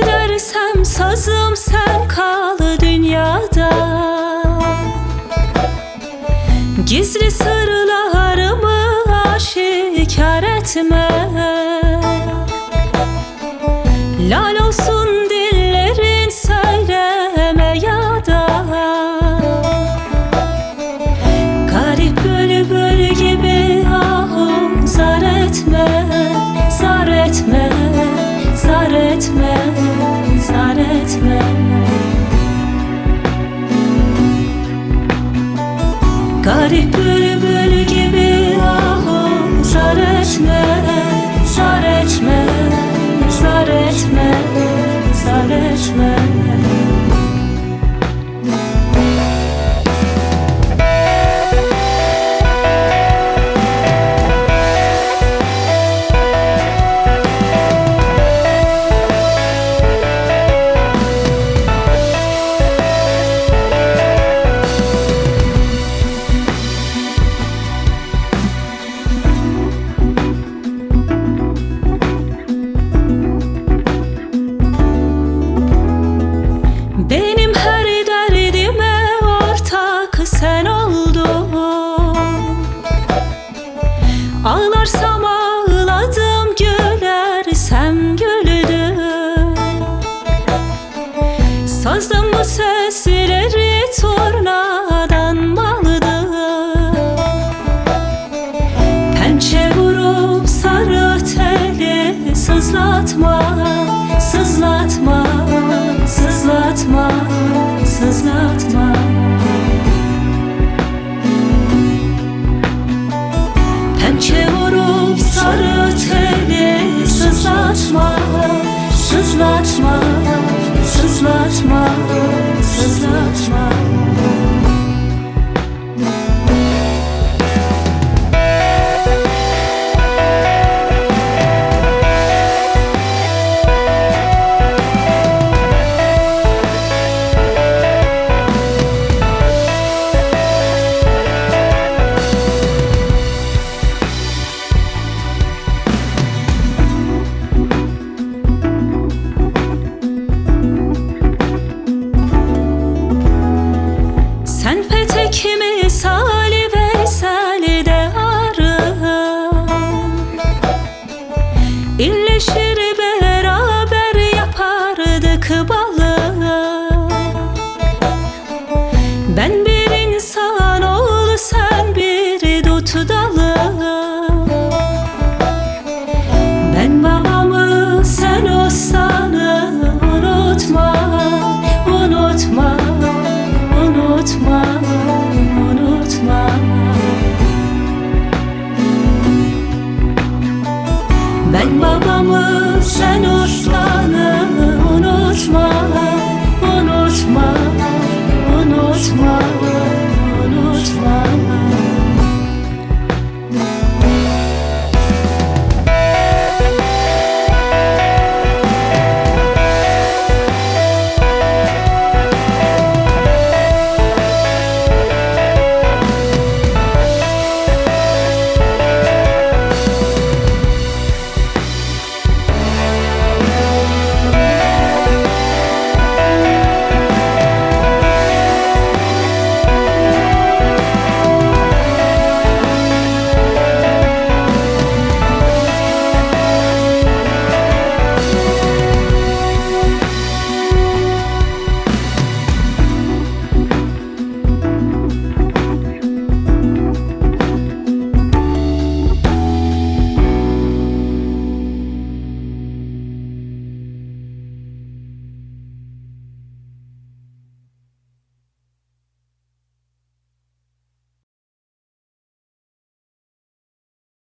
Girersem sazım sen kal dünyada. Gizli sırlarımı aşikar etme. Lal olsun dillerin söyleme ya da Garip bülbül gibi ahu zar etme Zar etme, zar etme. Garip bülbül Ağlarsam ağladım gülersem güldüm. Sazımı sesleri tornadan Sızlatma, sızlatma, sızlatma Ben babamı sen ustanı unutma Unutma, unutma, unutma.